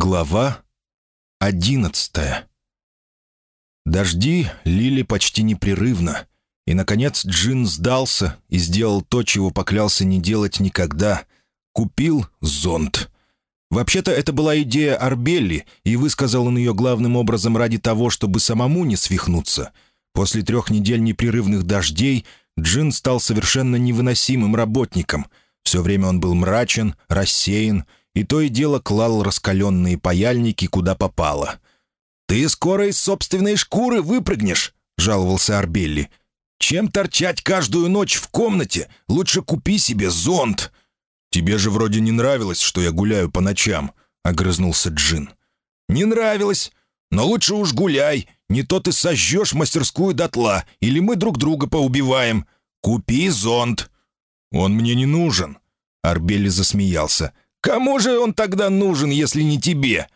Глава одиннадцатая Дожди лили почти непрерывно, и, наконец, Джин сдался и сделал то, чего поклялся не делать никогда. Купил зонт. Вообще-то это была идея Арбелли, и высказал он ее главным образом ради того, чтобы самому не свихнуться. После трех недель непрерывных дождей Джин стал совершенно невыносимым работником. Все время он был мрачен, рассеян, и то и дело клал раскаленные паяльники куда попало. «Ты скоро из собственной шкуры выпрыгнешь», — жаловался Арбелли. Чем торчать каждую ночь в комнате? Лучше купи себе зонт». «Тебе же вроде не нравилось, что я гуляю по ночам», — огрызнулся Джин. «Не нравилось. Но лучше уж гуляй. Не то ты сожжешь мастерскую дотла, или мы друг друга поубиваем. Купи зонт». «Он мне не нужен», — Арбели засмеялся. «Кому же он тогда нужен, если не тебе?»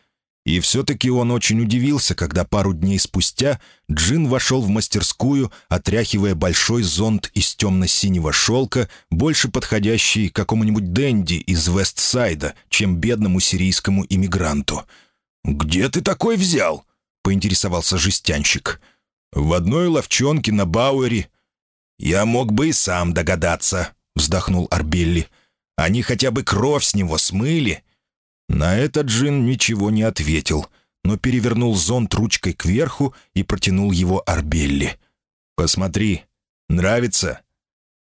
И все-таки он очень удивился, когда пару дней спустя Джин вошел в мастерскую, отряхивая большой зонт из темно-синего шелка, больше подходящий какому-нибудь денди из Вестсайда, чем бедному сирийскому иммигранту. «Где ты такой взял?» — поинтересовался жестянщик. «В одной ловчонке на Бауэре». «Я мог бы и сам догадаться», — вздохнул Арбелли. «Они хотя бы кровь с него смыли». На это Джин ничего не ответил, но перевернул зонт ручкой кверху и протянул его Арбелли. «Посмотри, нравится?»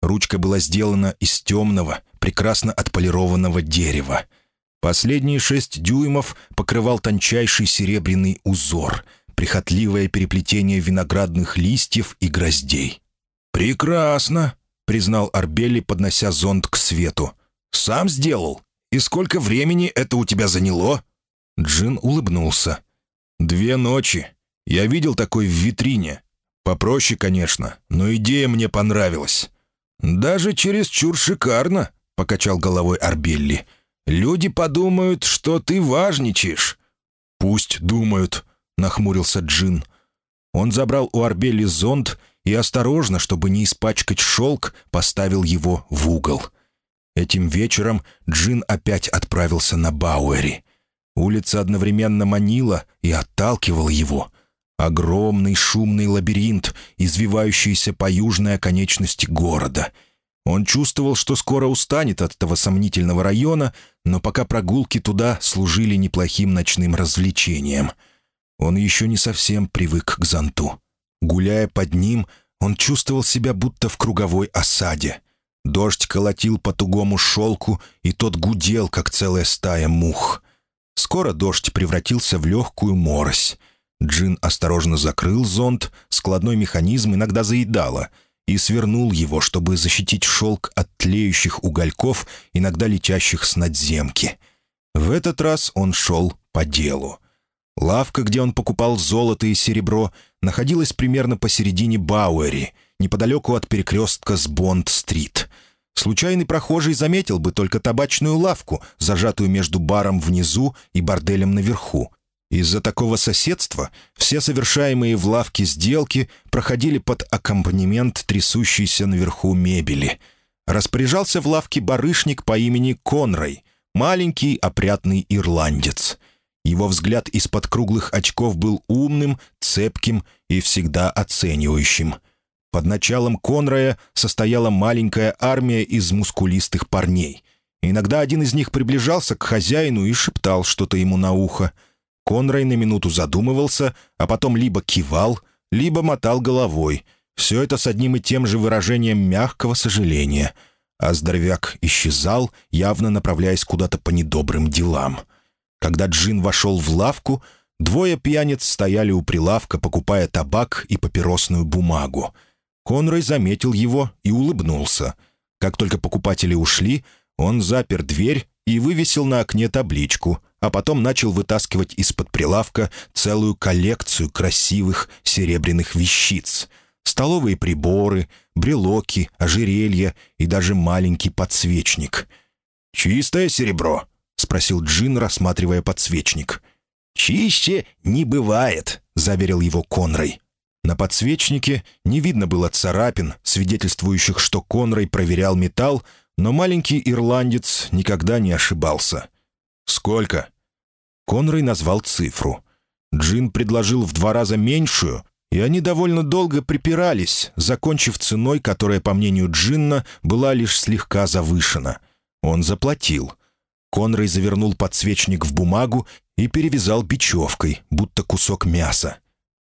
Ручка была сделана из темного, прекрасно отполированного дерева. Последние шесть дюймов покрывал тончайший серебряный узор, прихотливое переплетение виноградных листьев и гроздей. «Прекрасно!» — признал Арбелли, поднося зонт к свету. «Сам сделал?» «И сколько времени это у тебя заняло?» Джин улыбнулся. «Две ночи. Я видел такой в витрине. Попроще, конечно, но идея мне понравилась». «Даже чересчур шикарно», — покачал головой Арбелли. «Люди подумают, что ты важничаешь». «Пусть думают», — нахмурился Джин. Он забрал у Арбелли зонт и осторожно, чтобы не испачкать шелк, поставил его в угол — Этим вечером Джин опять отправился на Бауэри. Улица одновременно манила и отталкивала его. Огромный шумный лабиринт, извивающийся по южной оконечности города. Он чувствовал, что скоро устанет от этого сомнительного района, но пока прогулки туда служили неплохим ночным развлечением. Он еще не совсем привык к зонту. Гуляя под ним, он чувствовал себя будто в круговой осаде — Дождь колотил по тугому шелку, и тот гудел, как целая стая мух. Скоро дождь превратился в легкую морось. Джин осторожно закрыл зонт, складной механизм иногда заедало, и свернул его, чтобы защитить шелк от тлеющих угольков, иногда летящих с надземки. В этот раз он шел по делу. Лавка, где он покупал золото и серебро, находилась примерно посередине Бауэри — неподалеку от перекрестка с Бонд-стрит. Случайный прохожий заметил бы только табачную лавку, зажатую между баром внизу и борделем наверху. Из-за такого соседства все совершаемые в лавке сделки проходили под аккомпанемент трясущейся наверху мебели. Распоряжался в лавке барышник по имени Конрой, маленький опрятный ирландец. Его взгляд из-под круглых очков был умным, цепким и всегда оценивающим — под началом Конрая состояла маленькая армия из мускулистых парней. Иногда один из них приближался к хозяину и шептал что-то ему на ухо. Конрай на минуту задумывался, а потом либо кивал, либо мотал головой. Все это с одним и тем же выражением мягкого сожаления. А здоровяк исчезал, явно направляясь куда-то по недобрым делам. Когда Джин вошел в лавку, двое пьяниц стояли у прилавка, покупая табак и папиросную бумагу — Конрой заметил его и улыбнулся. Как только покупатели ушли, он запер дверь и вывесил на окне табличку, а потом начал вытаскивать из-под прилавка целую коллекцию красивых серебряных вещиц. Столовые приборы, брелоки, ожерелья и даже маленький подсвечник. «Чистое серебро?» — спросил Джин, рассматривая подсвечник. «Чище не бывает», — заверил его Конрой. На подсвечнике не видно было царапин, свидетельствующих, что Конрой проверял металл, но маленький ирландец никогда не ошибался. «Сколько?» Конрой назвал цифру. Джин предложил в два раза меньшую, и они довольно долго припирались, закончив ценой, которая, по мнению Джинна, была лишь слегка завышена. Он заплатил. Конрой завернул подсвечник в бумагу и перевязал бечевкой, будто кусок мяса.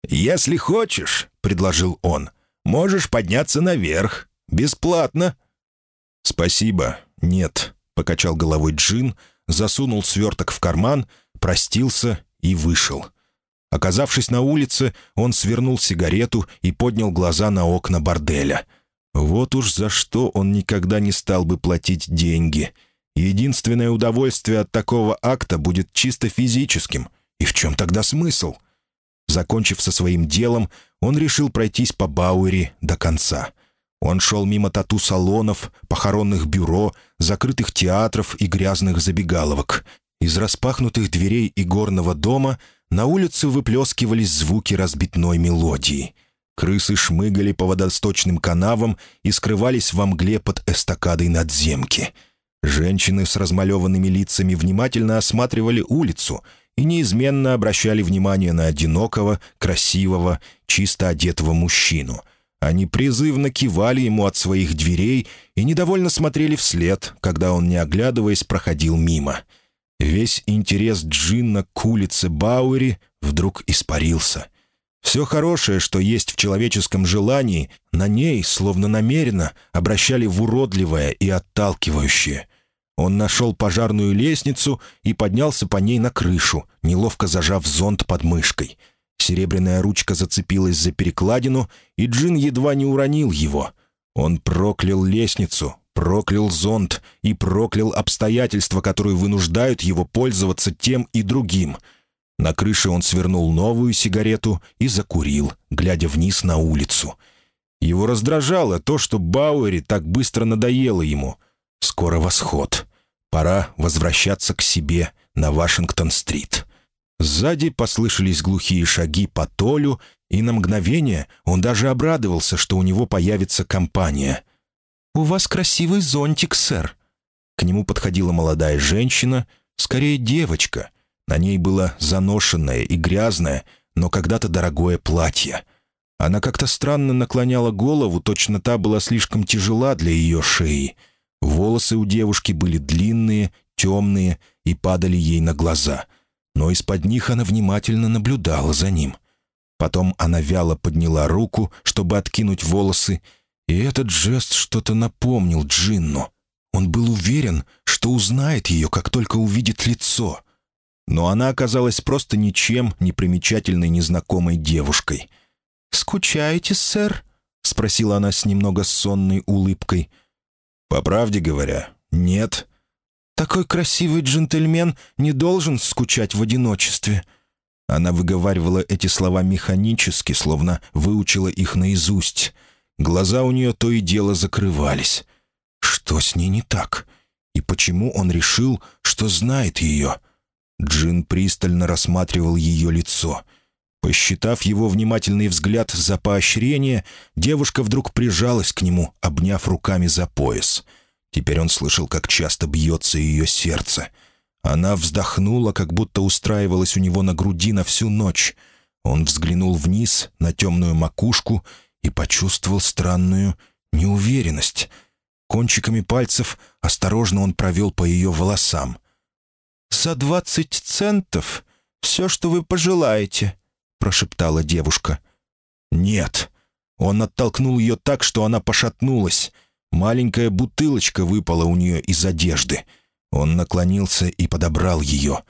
«Если хочешь», — предложил он, — «можешь подняться наверх. Бесплатно». «Спасибо, нет», — покачал головой Джин, засунул сверток в карман, простился и вышел. Оказавшись на улице, он свернул сигарету и поднял глаза на окна борделя. Вот уж за что он никогда не стал бы платить деньги. Единственное удовольствие от такого акта будет чисто физическим. И в чем тогда смысл? Закончив со своим делом, он решил пройтись по Бауэри до конца. Он шел мимо тату-салонов, похоронных бюро, закрытых театров и грязных забегаловок. Из распахнутых дверей игорного дома на улице выплескивались звуки разбитной мелодии. Крысы шмыгали по водосточным канавам и скрывались во мгле под эстакадой надземки. Женщины с размалеванными лицами внимательно осматривали улицу и неизменно обращали внимание на одинокого, красивого, чисто одетого мужчину. Они призывно кивали ему от своих дверей и недовольно смотрели вслед, когда он, не оглядываясь, проходил мимо — Весь интерес Джинна к улице Бауэри вдруг испарился. Все хорошее, что есть в человеческом желании, на ней, словно намеренно, обращали в уродливое и отталкивающее. Он нашел пожарную лестницу и поднялся по ней на крышу, неловко зажав зонт под мышкой. Серебряная ручка зацепилась за перекладину, и Джин едва не уронил его. Он проклял лестницу, проклял зонт и проклял обстоятельства, которые вынуждают его пользоваться тем и другим. На крыше он свернул новую сигарету и закурил, глядя вниз на улицу. Его раздражало то, что Бауэри так быстро надоело ему. Скоро восход. Пора возвращаться к себе на Вашингтон-стрит. Сзади послышались глухие шаги по Толю, и на мгновение он даже обрадовался, что у него появится компания. «У вас красивый зонтик, сэр». К нему подходила молодая женщина, скорее девочка. На ней было заношенное и грязное, но когда-то дорогое платье. Она как-то странно наклоняла голову, точно та была слишком тяжела для ее шеи. Волосы у девушки были длинные, темные и падали ей на глаза. Но из-под них она внимательно наблюдала за ним. Потом она вяло подняла руку, чтобы откинуть волосы, и этот жест что-то напомнил Джинну. Он был уверен, что узнает ее, как только увидит лицо. Но она оказалась просто ничем не примечательной незнакомой девушкой. «Скучаете, сэр?» — спросила она с немного сонной улыбкой. «По правде говоря, нет». «Такой красивый джентльмен не должен скучать в одиночестве». Она выговаривала эти слова механически, словно выучила их наизусть — Глаза у нее то и дело закрывались. Что с ней не так? И почему он решил, что знает ее? Джин пристально рассматривал ее лицо. Посчитав его внимательный взгляд за поощрение, девушка вдруг прижалась к нему, обняв руками за пояс. Теперь он слышал, как часто бьется ее сердце. Она вздохнула, как будто устраивалась у него на груди на всю ночь. Он взглянул вниз на темную макушку и почувствовал странную неуверенность. Кончиками пальцев осторожно он провел по ее волосам. «За двадцать центов все, что вы пожелаете», — прошептала девушка. «Нет». Он оттолкнул ее так, что она пошатнулась. Маленькая бутылочка выпала у нее из одежды. Он наклонился и подобрал ее.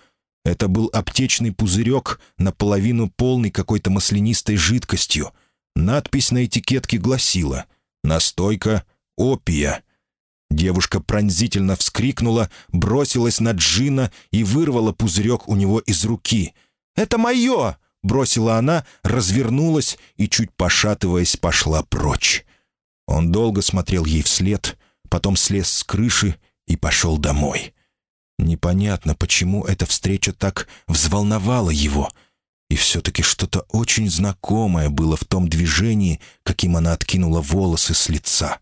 Это был аптечный пузырек, наполовину полный какой-то маслянистой жидкостью — Надпись на этикетке гласила «Настойка опия». Девушка пронзительно вскрикнула, бросилась на Джина и вырвала пузырек у него из руки. «Это мое!» — бросила она, развернулась и, чуть пошатываясь, пошла прочь. Он долго смотрел ей вслед, потом слез с крыши и пошел домой. Непонятно, почему эта встреча так взволновала его — и все-таки что-то очень знакомое было в том движении, каким она откинула волосы с лица.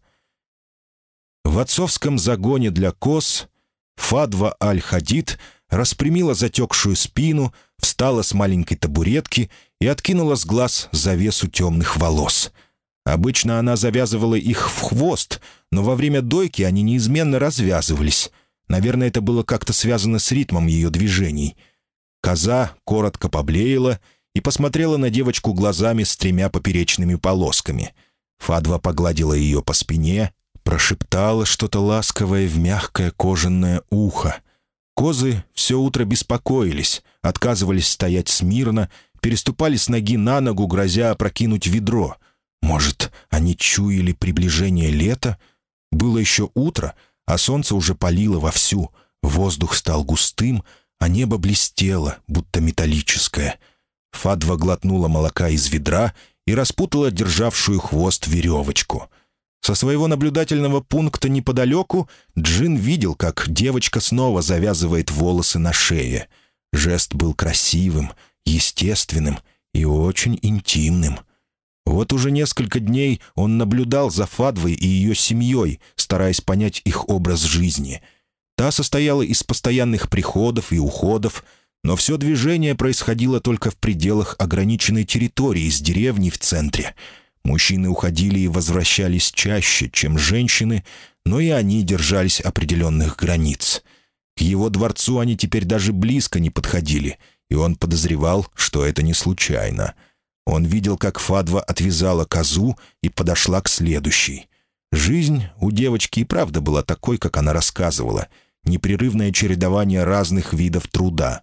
В отцовском загоне для коз Фадва Аль-Хадид распрямила затекшую спину, встала с маленькой табуретки и откинула с глаз завесу темных волос. Обычно она завязывала их в хвост, но во время дойки они неизменно развязывались. Наверное, это было как-то связано с ритмом ее движений. Коза коротко поблеяла и посмотрела на девочку глазами с тремя поперечными полосками. Фадва погладила ее по спине, прошептала что-то ласковое в мягкое кожаное ухо. Козы все утро беспокоились, отказывались стоять смирно, переступали с ноги на ногу, грозя опрокинуть ведро. Может, они чуяли приближение лета? Было еще утро, а солнце уже палило вовсю, воздух стал густым, а небо блестело, будто металлическое. Фадва глотнула молока из ведра и распутала державшую хвост веревочку. Со своего наблюдательного пункта неподалеку Джин видел, как девочка снова завязывает волосы на шее. Жест был красивым, естественным и очень интимным. Вот уже несколько дней он наблюдал за Фадвой и ее семьей, стараясь понять их образ жизни. Та состояла из постоянных приходов и уходов, но все движение происходило только в пределах ограниченной территории с деревней в центре. Мужчины уходили и возвращались чаще, чем женщины, но и они держались определенных границ. К его дворцу они теперь даже близко не подходили — и он подозревал, что это не случайно. Он видел, как Фадва отвязала козу и подошла к следующей. Жизнь у девочки и правда была такой, как она рассказывала. Непрерывное чередование разных видов труда.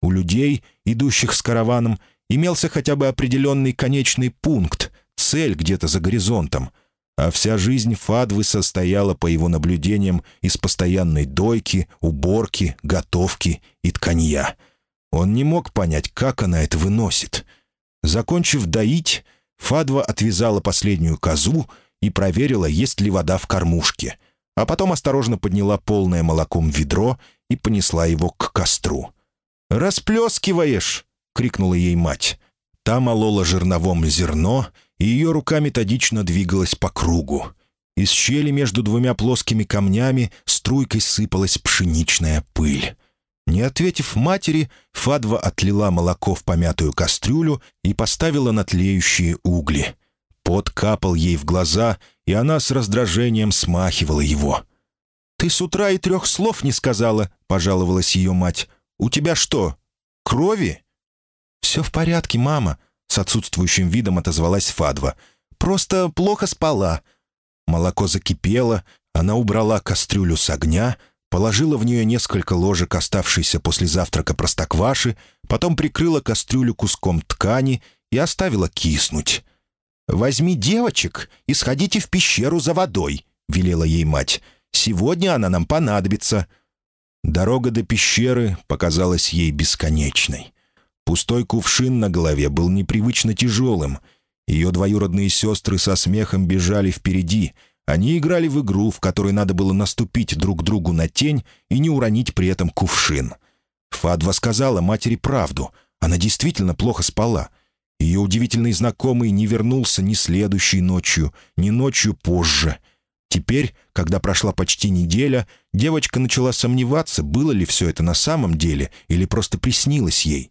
У людей, идущих с караваном, имелся хотя бы определенный конечный пункт, цель где-то за горизонтом. А вся жизнь Фадвы состояла, по его наблюдениям, из постоянной дойки, уборки, готовки и тканья — он не мог понять, как она это выносит. Закончив доить, Фадва отвязала последнюю козу и проверила, есть ли вода в кормушке, а потом осторожно подняла полное молоком ведро и понесла его к костру. «Расплескиваешь!» — крикнула ей мать. Та молола жерновом зерно, и ее рука методично двигалась по кругу. Из щели между двумя плоскими камнями струйкой сыпалась пшеничная пыль. Не ответив матери, Фадва отлила молоко в помятую кастрюлю и поставила на тлеющие угли. Пот капал ей в глаза, и она с раздражением смахивала его. «Ты с утра и трех слов не сказала», — пожаловалась ее мать. «У тебя что, крови?» «Все в порядке, мама», — с отсутствующим видом отозвалась Фадва. «Просто плохо спала». Молоко закипело, она убрала кастрюлю с огня, положила в нее несколько ложек оставшейся после завтрака простокваши, потом прикрыла кастрюлю куском ткани и оставила киснуть. «Возьми девочек и сходите в пещеру за водой», — велела ей мать. «Сегодня она нам понадобится». Дорога до пещеры показалась ей бесконечной. Пустой кувшин на голове был непривычно тяжелым. Ее двоюродные сестры со смехом бежали впереди — они играли в игру, в которой надо было наступить друг другу на тень и не уронить при этом кувшин. Фадва сказала матери правду. Она действительно плохо спала. Ее удивительный знакомый не вернулся ни следующей ночью, ни ночью позже. Теперь, когда прошла почти неделя, девочка начала сомневаться, было ли все это на самом деле или просто приснилось ей.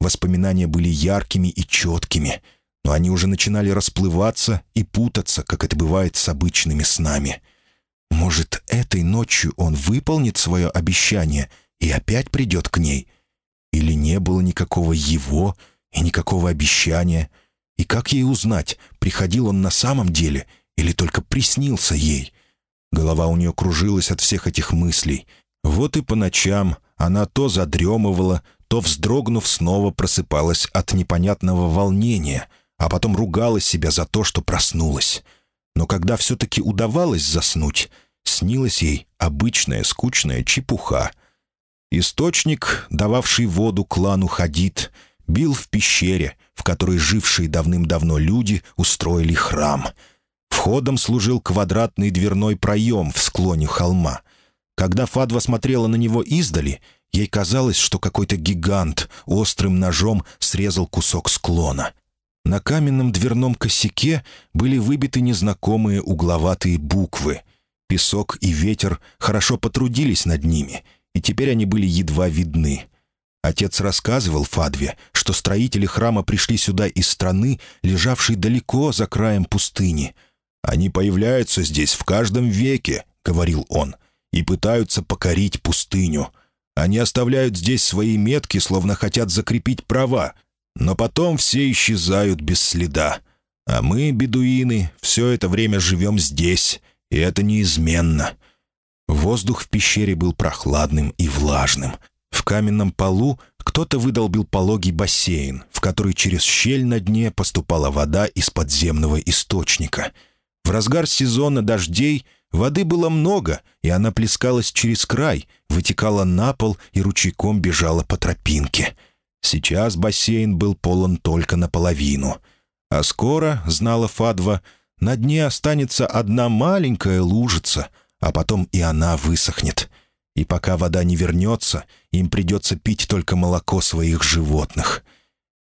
Воспоминания были яркими и четкими — но они уже начинали расплываться и путаться, как это бывает с обычными снами. Может, этой ночью он выполнит свое обещание и опять придет к ней? Или не было никакого его и никакого обещания? И как ей узнать, приходил он на самом деле или только приснился ей? Голова у нее кружилась от всех этих мыслей. Вот и по ночам она то задремывала, то, вздрогнув, снова просыпалась от непонятного волнения — а потом ругала себя за то, что проснулась. Но когда все-таки удавалось заснуть, снилась ей обычная скучная чепуха. Источник, дававший воду клану Хадид, бил в пещере, в которой жившие давным-давно люди устроили храм. Входом служил квадратный дверной проем в склоне холма. Когда Фадва смотрела на него издали, ей казалось, что какой-то гигант острым ножом срезал кусок склона. На каменном дверном косяке были выбиты незнакомые угловатые буквы. Песок и ветер хорошо потрудились над ними, и теперь они были едва видны. Отец рассказывал Фадве, что строители храма пришли сюда из страны, лежавшей далеко за краем пустыни. «Они появляются здесь в каждом веке», — говорил он, — «и пытаются покорить пустыню. Они оставляют здесь свои метки, словно хотят закрепить права, но потом все исчезают без следа. А мы, бедуины, все это время живем здесь, и это неизменно». Воздух в пещере был прохладным и влажным. В каменном полу кто-то выдолбил пологий бассейн, в который через щель на дне поступала вода из подземного источника. В разгар сезона дождей воды было много, и она плескалась через край, вытекала на пол и ручейком бежала по тропинке. Сейчас бассейн был полон только наполовину. А скоро, знала Фадва, на дне останется одна маленькая лужица — а потом и она высохнет. И пока вода не вернется, им придется пить только молоко своих животных.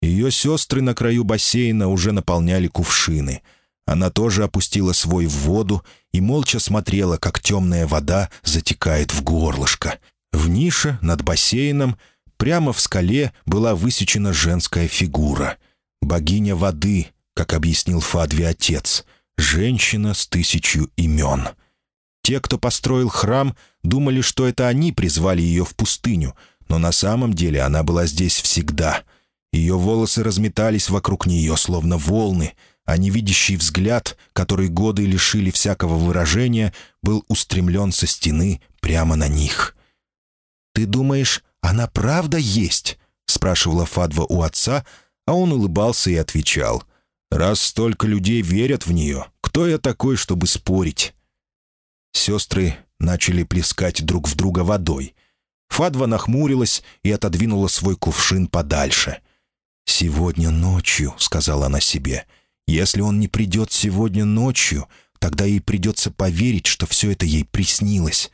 Ее сестры на краю бассейна уже наполняли кувшины. Она тоже опустила свой в воду и молча смотрела, как темная вода затекает в горлышко. В нише над бассейном прямо в скале была высечена женская фигура. Богиня воды, как объяснил Фадви отец. Женщина с тысячу имен. Те, кто построил храм, думали, что это они призвали ее в пустыню, но на самом деле она была здесь всегда. Ее волосы разметались вокруг нее, словно волны, а невидящий взгляд, который годы лишили всякого выражения, был устремлен со стены прямо на них. «Ты думаешь, она правда есть?» — спрашивала Фадва у отца, а он улыбался и отвечал. «Раз столько людей верят в нее, кто я такой, чтобы спорить?» Сестры начали плескать друг в друга водой. Фадва нахмурилась и отодвинула свой кувшин подальше. «Сегодня ночью», — сказала она себе, — «если он не придет сегодня ночью, тогда ей придется поверить, что все это ей приснилось.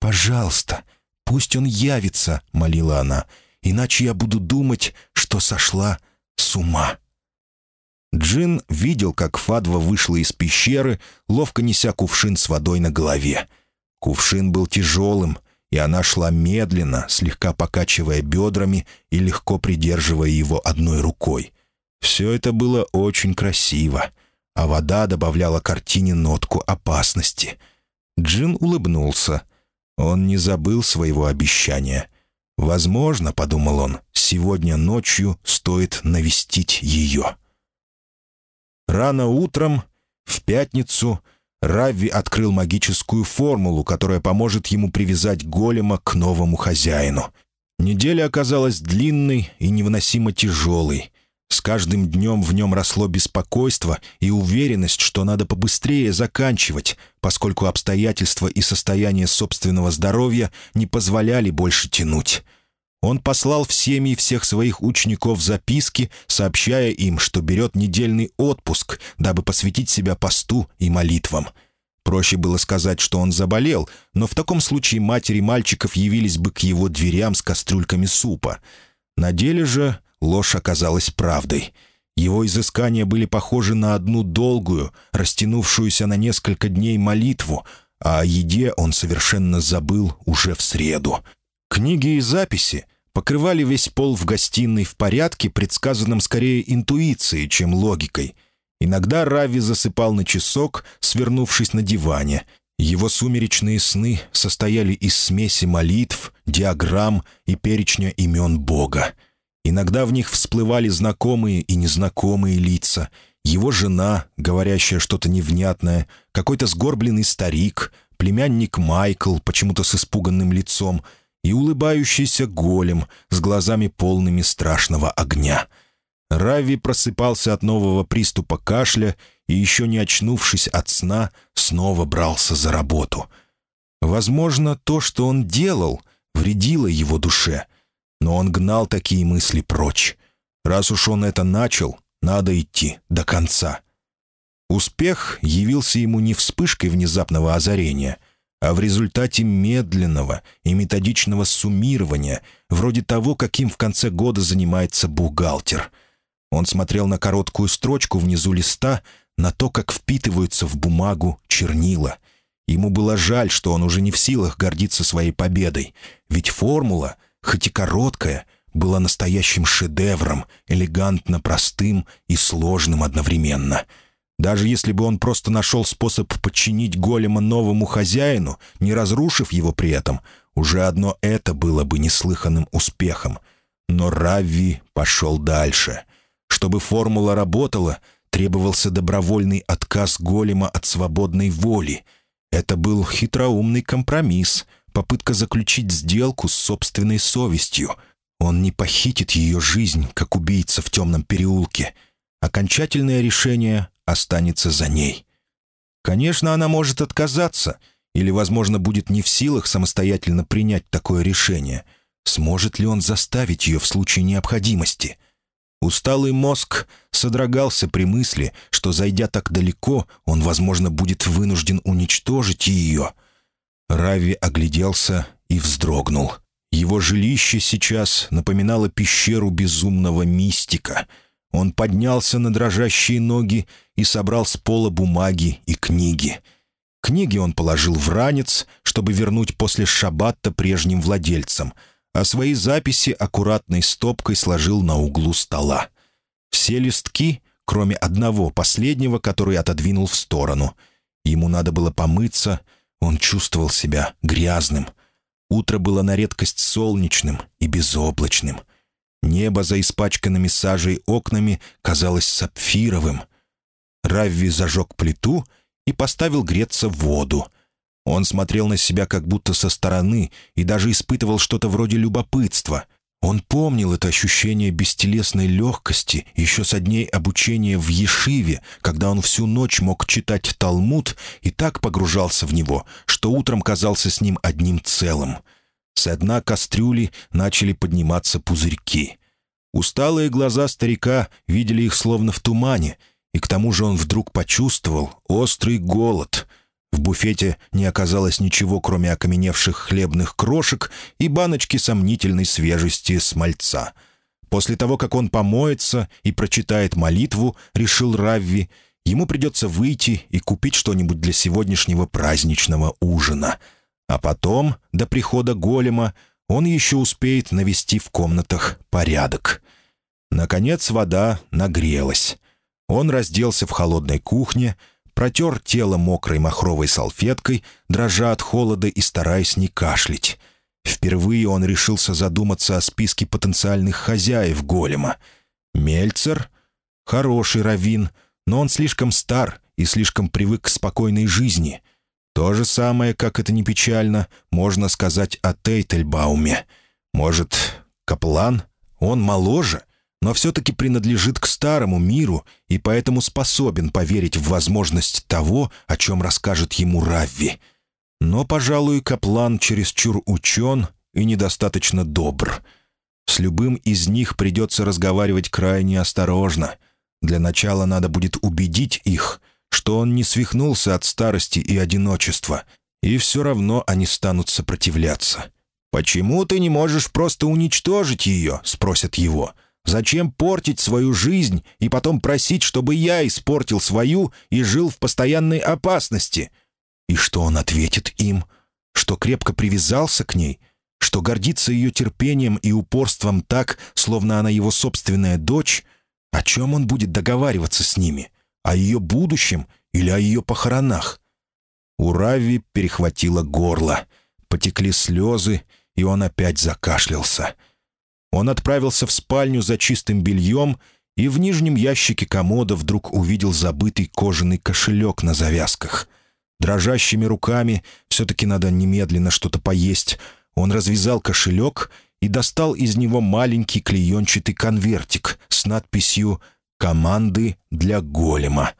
Пожалуйста, пусть он явится», — молила она, — «иначе я буду думать, что сошла с ума». Джин видел, как Фадва вышла из пещеры, ловко неся кувшин с водой на голове. Кувшин был тяжелым, и она шла медленно, слегка покачивая бедрами и легко придерживая его одной рукой. Все это было очень красиво, а вода добавляла картине нотку опасности. Джин улыбнулся. Он не забыл своего обещания. «Возможно, — подумал он, — сегодня ночью стоит навестить ее». Рано утром, в пятницу, Равви открыл магическую формулу, которая поможет ему привязать голема к новому хозяину. Неделя оказалась длинной и невыносимо тяжелой. С каждым днем в нем росло беспокойство и уверенность, что надо побыстрее заканчивать, поскольку обстоятельства и состояние собственного здоровья не позволяли больше тянуть. Он послал в семьи всех своих учеников записки, сообщая им, что берет недельный отпуск, дабы посвятить себя посту и молитвам. Проще было сказать, что он заболел, но в таком случае матери мальчиков явились бы к его дверям с кастрюльками супа. На деле же ложь оказалась правдой. Его изыскания были похожи на одну долгую, растянувшуюся на несколько дней молитву, а о еде он совершенно забыл уже в среду. Книги и записи покрывали весь пол в гостиной в порядке, предсказанном скорее интуицией, чем логикой. Иногда Рави засыпал на часок, свернувшись на диване. Его сумеречные сны состояли из смеси молитв, диаграмм и перечня имен Бога. Иногда в них всплывали знакомые и незнакомые лица. Его жена, говорящая что-то невнятное, какой-то сгорбленный старик, племянник Майкл, почему-то с испуганным лицом — и улыбающийся голем с глазами полными страшного огня. Рави просыпался от нового приступа кашля и, еще не очнувшись от сна, снова брался за работу. Возможно, то, что он делал, вредило его душе, но он гнал такие мысли прочь. Раз уж он это начал, надо идти до конца. Успех явился ему не вспышкой внезапного озарения — а в результате медленного и методичного суммирования, вроде того, каким в конце года занимается бухгалтер. Он смотрел на короткую строчку внизу листа, на то, как впитываются в бумагу чернила. Ему было жаль, что он уже не в силах гордиться своей победой, ведь формула, хоть и короткая, была настоящим шедевром, элегантно простым и сложным одновременно. Даже если бы он просто нашел способ подчинить голема новому хозяину, не разрушив его при этом, уже одно это было бы неслыханным успехом. Но Равви пошел дальше. Чтобы формула работала, требовался добровольный отказ голема от свободной воли. Это был хитроумный компромисс, попытка заключить сделку с собственной совестью. Он не похитит ее жизнь, как убийца в темном переулке. Окончательное решение останется за ней. Конечно, она может отказаться, или, возможно, будет не в силах самостоятельно принять такое решение. Сможет ли он заставить ее в случае необходимости? Усталый мозг содрогался при мысли, что, зайдя так далеко, он, возможно, будет вынужден уничтожить ее. Рави огляделся и вздрогнул. Его жилище сейчас напоминало пещеру безумного мистика — он поднялся на дрожащие ноги и собрал с пола бумаги и книги. Книги он положил в ранец, чтобы вернуть после шаббата прежним владельцам, а свои записи аккуратной стопкой сложил на углу стола. Все листки, кроме одного, последнего, который отодвинул в сторону. Ему надо было помыться, он чувствовал себя грязным. Утро было на редкость солнечным и безоблачным — Небо за испачканными сажей окнами казалось сапфировым. Равви зажег плиту и поставил греться воду. Он смотрел на себя как будто со стороны и даже испытывал что-то вроде любопытства. Он помнил это ощущение бестелесной легкости еще со дней обучения в Ешиве, когда он всю ночь мог читать Талмуд и так погружался в него, что утром казался с ним одним целым — с дна кастрюли начали подниматься пузырьки. Усталые глаза старика видели их словно в тумане, и к тому же он вдруг почувствовал острый голод. В буфете не оказалось ничего, кроме окаменевших хлебных крошек и баночки сомнительной свежести смальца. После того, как он помоется и прочитает молитву, решил Равви, ему придется выйти и купить что-нибудь для сегодняшнего праздничного ужина — а потом, до прихода голема, он еще успеет навести в комнатах порядок. Наконец вода нагрелась. Он разделся в холодной кухне, протер тело мокрой махровой салфеткой, дрожа от холода и стараясь не кашлять. Впервые он решился задуматься о списке потенциальных хозяев голема. Мельцер — хороший раввин, но он слишком стар и слишком привык к спокойной жизни — то же самое, как это не печально, можно сказать о Тейтельбауме. Может, Каплан? Он моложе, но все-таки принадлежит к старому миру и поэтому способен поверить в возможность того, о чем расскажет ему Равви. Но, пожалуй, Каплан чересчур учен и недостаточно добр. С любым из них придется разговаривать крайне осторожно. Для начала надо будет убедить их — что он не свихнулся от старости и одиночества, и все равно они станут сопротивляться. «Почему ты не можешь просто уничтожить ее?» — спросят его. «Зачем портить свою жизнь и потом просить, чтобы я испортил свою и жил в постоянной опасности?» И что он ответит им? Что крепко привязался к ней? Что гордится ее терпением и упорством так, словно она его собственная дочь? О чем он будет договариваться с ними?» О ее будущем или о ее похоронах? У Рави перехватило горло. Потекли слезы, и он опять закашлялся. Он отправился в спальню за чистым бельем и в нижнем ящике комода вдруг увидел забытый кожаный кошелек на завязках. Дрожащими руками, все-таки надо немедленно что-то поесть, он развязал кошелек и достал из него маленький клеенчатый конвертик с надписью команды для голема.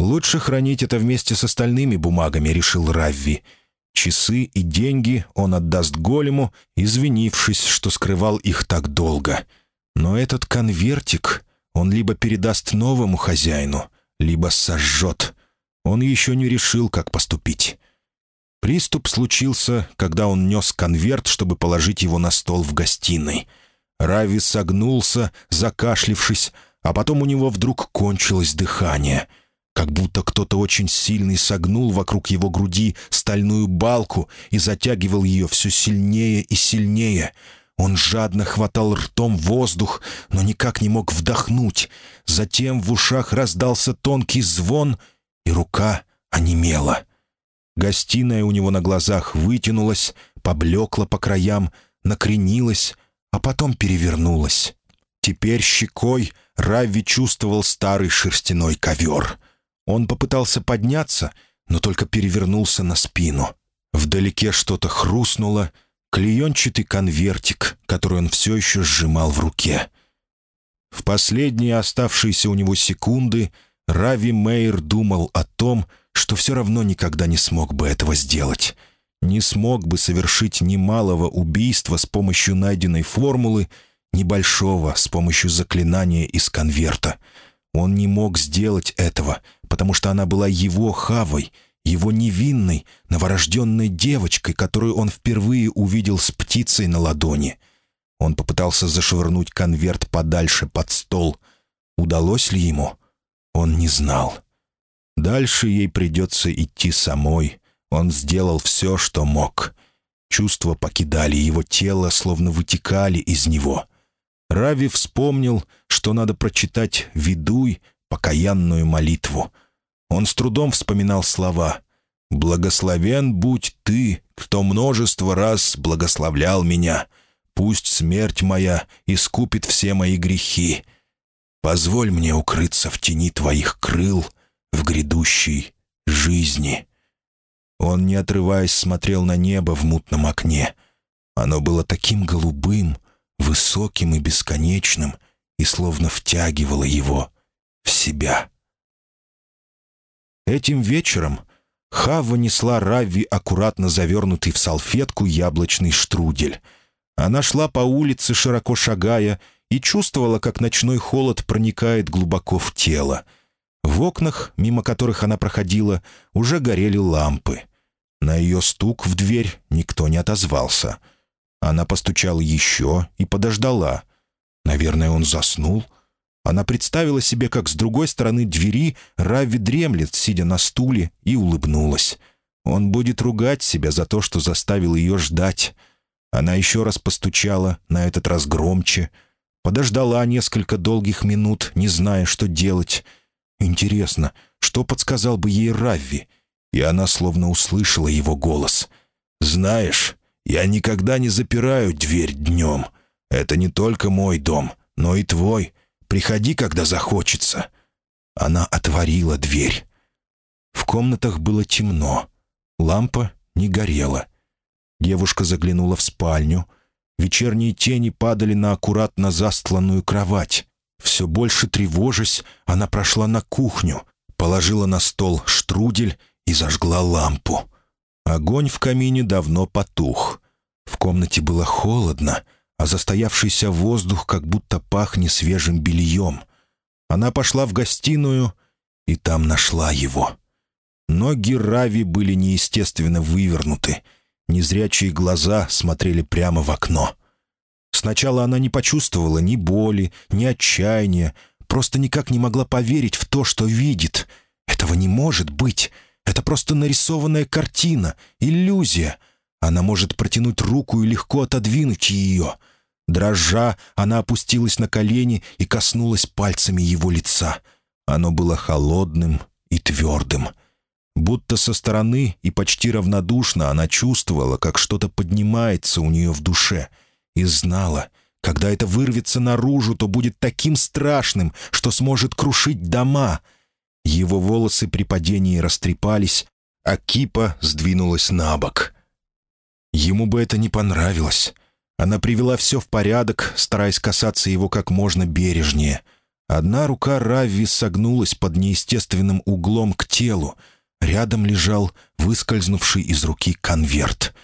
Лучше хранить это вместе с остальными бумагами, решил Равви. Часы и деньги он отдаст голему, извинившись, что скрывал их так долго. Но этот конвертик он либо передаст новому хозяину, либо сожжет. Он еще не решил, как поступить. Приступ случился, когда он нес конверт, чтобы положить его на стол в гостиной. Рави согнулся, закашлившись, а потом у него вдруг кончилось дыхание. Как будто кто-то очень сильный согнул вокруг его груди стальную балку и затягивал ее все сильнее и сильнее. Он жадно хватал ртом воздух, но никак не мог вдохнуть. Затем в ушах раздался тонкий звон, и рука онемела. Гостиная у него на глазах вытянулась, поблекла по краям, накренилась, а потом перевернулась. Теперь щекой Равви чувствовал старый шерстяной ковер. Он попытался подняться, но только перевернулся на спину. Вдалеке что-то хрустнуло, клеенчатый конвертик, который он все еще сжимал в руке. В последние оставшиеся у него секунды Рави Мейер думал о том, что все равно никогда не смог бы этого сделать. Не смог бы совершить немалого убийства с помощью найденной формулы, небольшого с помощью заклинания из конверта. Он не мог сделать этого, потому что она была его хавой, его невинной, новорожденной девочкой, которую он впервые увидел с птицей на ладони. Он попытался зашвырнуть конверт подальше под стол. Удалось ли ему? Он не знал. Дальше ей придется идти самой. Он сделал все, что мог. Чувства покидали его тело, словно вытекали из него. Рави вспомнил, что надо прочитать «Ведуй» покаянную молитву. Он с трудом вспоминал слова «Благословен будь ты, кто множество раз благословлял меня. Пусть смерть моя искупит все мои грехи. Позволь мне укрыться в тени твоих крыл в грядущей жизни». Он, не отрываясь, смотрел на небо в мутном окне. Оно было таким голубым, высоким и бесконечным, и словно втягивало его в себя. Этим вечером Хавва несла Равви аккуратно завернутый в салфетку яблочный штрудель. Она шла по улице, широко шагая, и чувствовала, как ночной холод проникает глубоко в тело. В окнах, мимо которых она проходила, уже горели лампы. На ее стук в дверь никто не отозвался. Она постучала еще и подождала. Наверное, он заснул. Она представила себе, как с другой стороны двери Рави дремлет, сидя на стуле, и улыбнулась. Он будет ругать себя за то, что заставил ее ждать. Она еще раз постучала, на этот раз громче. Подождала несколько долгих минут, не зная, что делать. Интересно, что подсказал бы ей Равви? и она словно услышала его голос. «Знаешь, я никогда не запираю дверь днем. Это не только мой дом, но и твой. Приходи, когда захочется». Она отворила дверь. В комнатах было темно. Лампа не горела. Девушка заглянула в спальню. Вечерние тени падали на аккуратно застланную кровать. Все больше тревожась, она прошла на кухню, положила на стол штрудель и зажгла лампу. Огонь в камине давно потух. В комнате было холодно, а застоявшийся воздух как будто пахнет свежим бельем. Она пошла в гостиную и там нашла его. Ноги Рави были неестественно вывернуты. Незрячие глаза смотрели прямо в окно. Сначала она не почувствовала ни боли, ни отчаяния, просто никак не могла поверить в то, что видит. Этого не может быть. Это просто нарисованная картина, иллюзия. Она может протянуть руку и легко отодвинуть ее. Дрожа, она опустилась на колени и коснулась пальцами его лица. Оно было холодным и твердым. Будто со стороны и почти равнодушно она чувствовала, как что-то поднимается у нее в душе. И знала, когда это вырвется наружу, то будет таким страшным, что сможет крушить дома — его волосы при падении растрепались, а кипа сдвинулась на бок. Ему бы это не понравилось. Она привела все в порядок, стараясь касаться его как можно бережнее. Одна рука Равви согнулась под неестественным углом к телу. Рядом лежал выскользнувший из руки конверт.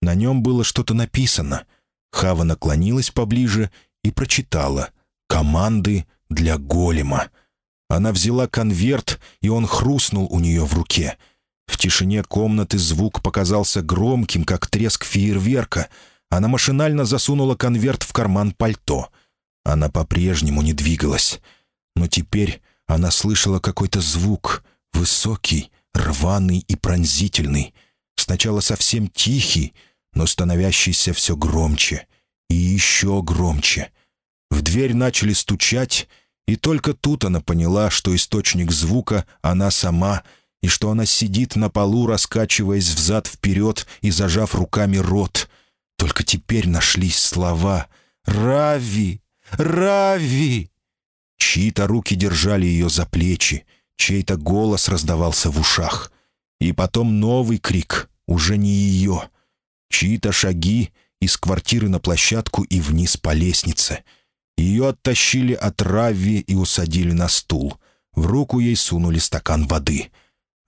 На нем было что-то написано. Хава наклонилась поближе и прочитала «Команды для голема». Она взяла конверт, и он хрустнул у нее в руке. В тишине комнаты звук показался громким, как треск фейерверка. Она машинально засунула конверт в карман пальто. Она по-прежнему не двигалась. Но теперь она слышала какой-то звук, Высокий, рваный и пронзительный. Сначала совсем тихий, но становящийся все громче. И еще громче. В дверь начали стучать, и только тут она поняла, что источник звука — она сама, и что она сидит на полу, раскачиваясь взад-вперед и зажав руками рот. Только теперь нашлись слова «Рави! Рави!» Чьи-то руки держали ее за плечи, чей-то голос раздавался в ушах. И потом новый крик, уже не ее. Чьи-то шаги из квартиры на площадку и вниз по лестнице. Ее оттащили от Равви и усадили на стул. В руку ей сунули стакан воды.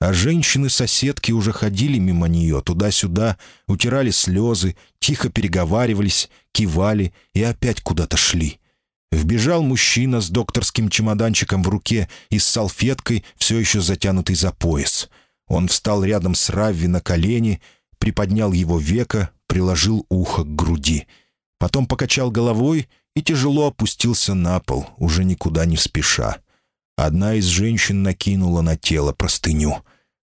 А женщины-соседки уже ходили мимо нее, туда-сюда, утирали слезы, тихо переговаривались, кивали и опять куда-то шли. Вбежал мужчина с докторским чемоданчиком в руке и с салфеткой, все еще затянутой за пояс. Он встал рядом с Равви на колени, приподнял его века, приложил ухо к груди. Потом покачал головой и тяжело опустился на пол, уже никуда не спеша. Одна из женщин накинула на тело простыню.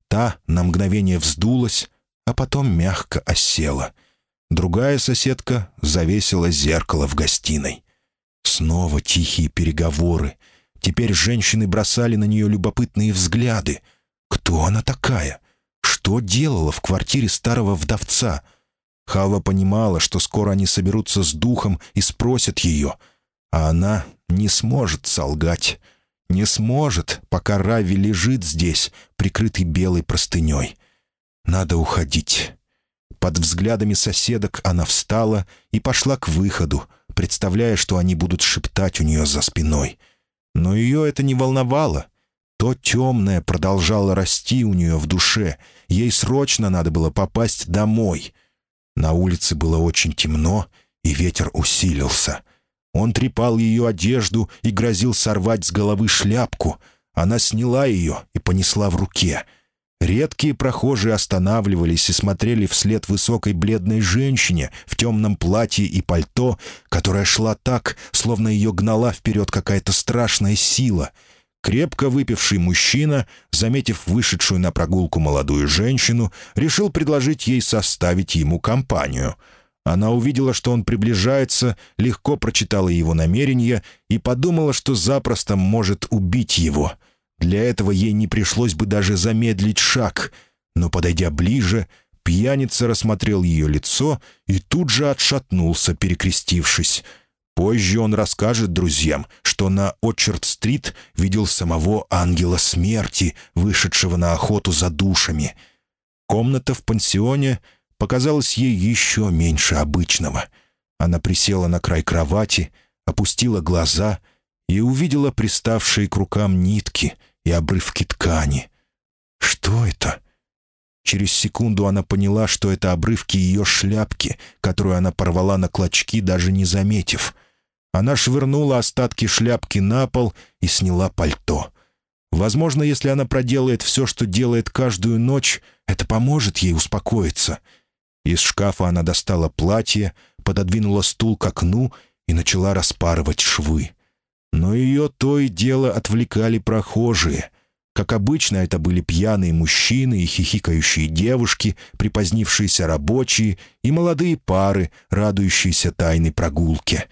Та на мгновение вздулась, а потом мягко осела. Другая соседка завесила зеркало в гостиной. Снова тихие переговоры. Теперь женщины бросали на нее любопытные взгляды. Кто она такая? Что делала в квартире старого вдовца? Хава понимала, что скоро они соберутся с духом и спросят ее. А она не сможет солгать. Не сможет, пока Рави лежит здесь, прикрытый белой простыней. Надо уходить. Под взглядами соседок она встала и пошла к выходу, представляя, что они будут шептать у нее за спиной. Но ее это не волновало. То темное продолжало расти у нее в душе. Ей срочно надо было попасть домой. На улице было очень темно, и ветер усилился. Он трепал ее одежду и грозил сорвать с головы шляпку. Она сняла ее и понесла в руке — Редкие прохожие останавливались и смотрели вслед высокой бледной женщине в темном платье и пальто, которая шла так, словно ее гнала вперед какая-то страшная сила. Крепко выпивший мужчина, заметив вышедшую на прогулку молодую женщину, решил предложить ей составить ему компанию. Она увидела, что он приближается, легко прочитала его намерения и подумала, что запросто может убить его — для этого ей не пришлось бы даже замедлить шаг, но, подойдя ближе, пьяница рассмотрел ее лицо и тут же отшатнулся, перекрестившись. Позже он расскажет друзьям, что на Очерд-стрит видел самого ангела смерти, вышедшего на охоту за душами. Комната в пансионе показалась ей еще меньше обычного. Она присела на край кровати, опустила глаза и увидела приставшие к рукам нитки — и обрывки ткани. Что это? Через секунду она поняла, что это обрывки ее шляпки, которую она порвала на клочки, даже не заметив. Она швырнула остатки шляпки на пол и сняла пальто. Возможно, если она проделает все, что делает каждую ночь, это поможет ей успокоиться. Из шкафа она достала платье, пододвинула стул к окну и начала распарывать швы. Но ее то и дело отвлекали прохожие. Как обычно, это были пьяные мужчины и хихикающие девушки, припозднившиеся рабочие и молодые пары, радующиеся тайной прогулке.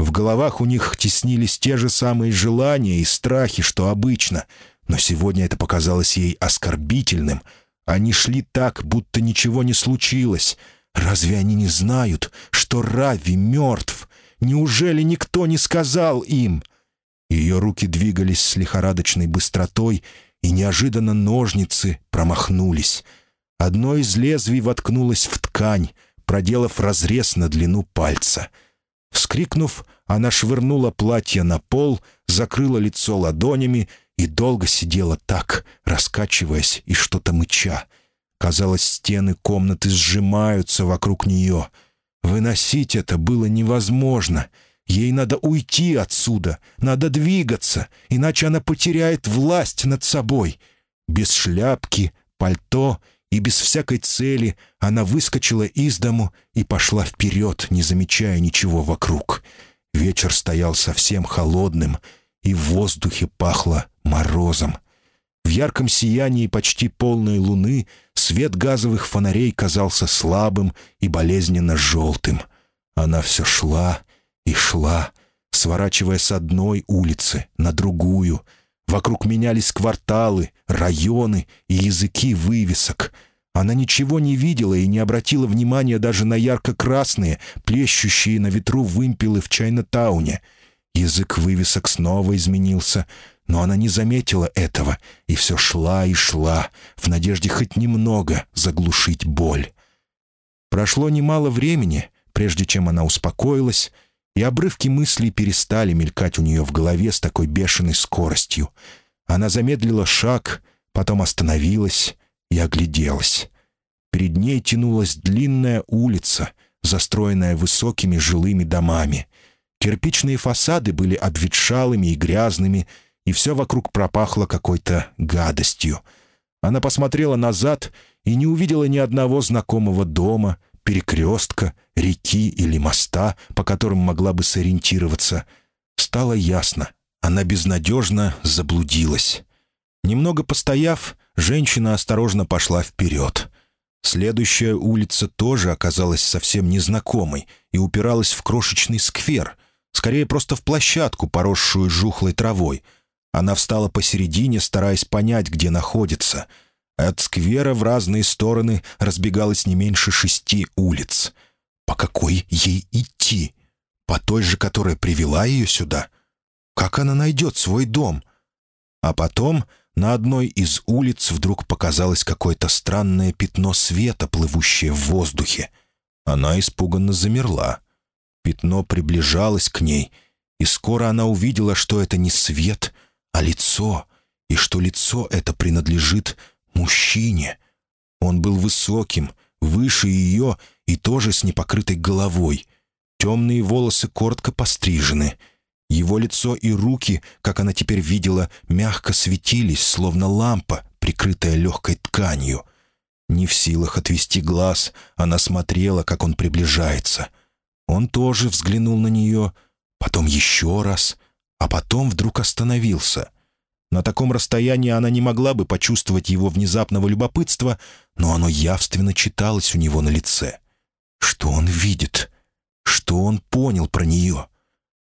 В головах у них теснились те же самые желания и страхи, что обычно, но сегодня это показалось ей оскорбительным. Они шли так, будто ничего не случилось. Разве они не знают, что Рави мертв? Неужели никто не сказал им?» Ее руки двигались с лихорадочной быстротой, и неожиданно ножницы промахнулись. Одно из лезвий воткнулось в ткань, проделав разрез на длину пальца. Вскрикнув, она швырнула платье на пол, закрыла лицо ладонями и долго сидела так, раскачиваясь и что-то мыча. Казалось, стены комнаты сжимаются вокруг нее. Выносить это было невозможно — Ей надо уйти отсюда, надо двигаться, иначе она потеряет власть над собой. Без шляпки, пальто и без всякой цели она выскочила из дому и пошла вперед, не замечая ничего вокруг. Вечер стоял совсем холодным, и в воздухе пахло морозом. В ярком сиянии почти полной луны свет газовых фонарей казался слабым и болезненно желтым. Она все шла и шла, сворачивая с одной улицы на другую. Вокруг менялись кварталы, районы и языки вывесок. Она ничего не видела и не обратила внимания даже на ярко-красные, плещущие на ветру вымпелы в Чайна-тауне. Язык вывесок снова изменился, но она не заметила этого и все шла и шла, в надежде хоть немного заглушить боль. Прошло немало времени, прежде чем она успокоилась, и обрывки мыслей перестали мелькать у нее в голове с такой бешеной скоростью. Она замедлила шаг, потом остановилась и огляделась. Перед ней тянулась длинная улица, застроенная высокими жилыми домами. Кирпичные фасады были обветшалыми и грязными, и все вокруг пропахло какой-то гадостью. Она посмотрела назад и не увидела ни одного знакомого дома, перекрестка, реки или моста, по которым могла бы сориентироваться. Стало ясно, она безнадежно заблудилась. Немного постояв, женщина осторожно пошла вперед. Следующая улица тоже оказалась совсем незнакомой и упиралась в крошечный сквер, скорее просто в площадку, поросшую жухлой травой. Она встала посередине, стараясь понять, где находится — от сквера в разные стороны разбегалось не меньше шести улиц. По какой ей идти? По той же, которая привела ее сюда? Как она найдет свой дом? А потом на одной из улиц вдруг показалось какое-то странное пятно света, плывущее в воздухе. Она испуганно замерла. Пятно приближалось к ней, и скоро она увидела, что это не свет, а лицо, и что лицо это принадлежит мужчине. Он был высоким, выше ее и тоже с непокрытой головой. Темные волосы коротко пострижены. Его лицо и руки, как она теперь видела, мягко светились, словно лампа, прикрытая легкой тканью. Не в силах отвести глаз, она смотрела, как он приближается. Он тоже взглянул на нее, потом еще раз, а потом вдруг остановился — на таком расстоянии она не могла бы почувствовать его внезапного любопытства, но оно явственно читалось у него на лице. Что он видит? Что он понял про нее?